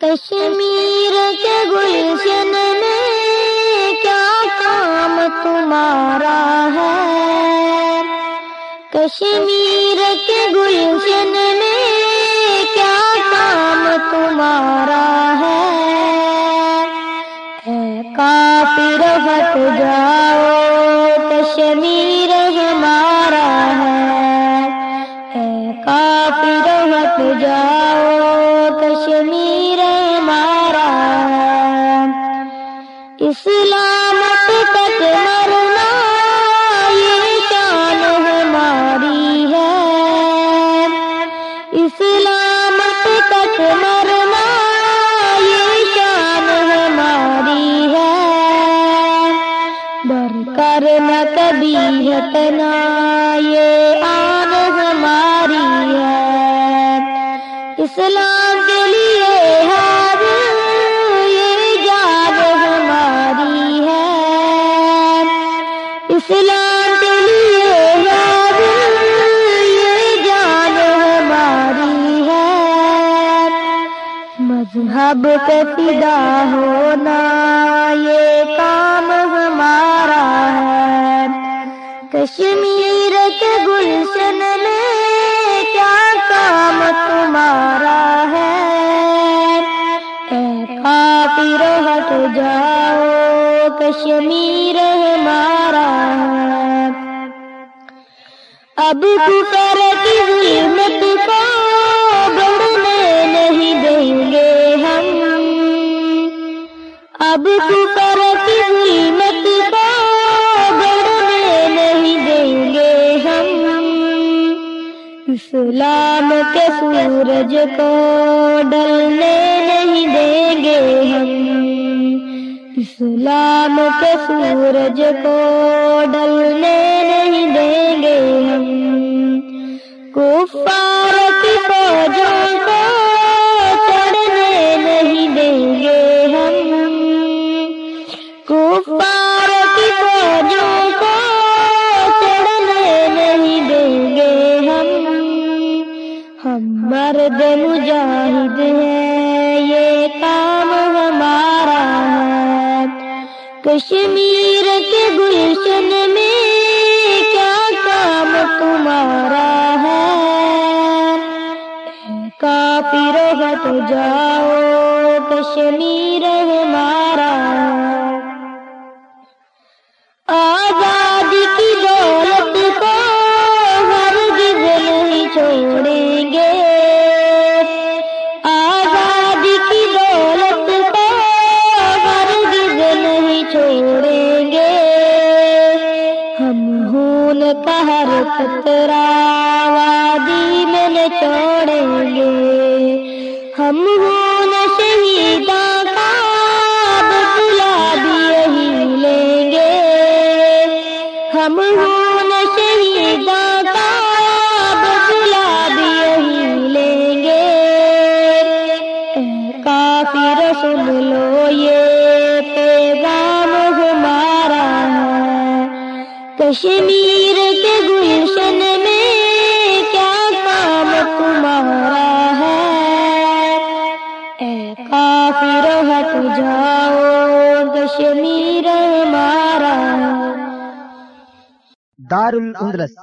کشمیر کے گلشن میں کیا کام تمہارا ہے؟ کشمیر کے گلشن میں کیا کام تمہارا ہے؟ کافر ہٹ جاؤ، کشمیر ہمارا ہے۔ کافر ہٹ جاؤ کشمیر ہمارا ہے اسلامت تک مرنا، یہ شان ہماری ہے۔ اسلامت تک مرنا، یہ شان ہماری ہے۔ ڈر کر نہ کبھی ہٹنا، یہ آن ہماری ہے۔ اسلام مذہب پہ فدا ہونا یہ کام ہمارا ہے۔ کشمیر کے گلشن میں کیا کام تمہارا ہے؟ اے کافر ہٹ جاؤ، کشمیر ہمارا ہے۔ اب کفر کی ظلمت اسلام کے سورج کو ڈلنے نہیں دیں گے ہم۔ اسلام کے سورج کو ڈلنے نہیں دیں گے ہم۔ کفار کی فوجوں کو چڑھنے نہیں دیں گے ہم۔ کفار مرد مجاہد ہیں، یہ کام ہمارا ہے۔ کشمیر کے گلشن میں کیا کام تمہارا ہے؟ کافر ہٹ جاؤ، کشمیر ہمارا خطرہ وادی میں نہ چھوڑیں گے ہم خون شہیداں کا بدلا بھی یہی لیں گے ہم خون شہیداں کا بدلا بھی یہی لیں گے اے کافر سن لو یہ پیغام ہمارا ہے کشمیر کشمیر ہمارا دار الاندلس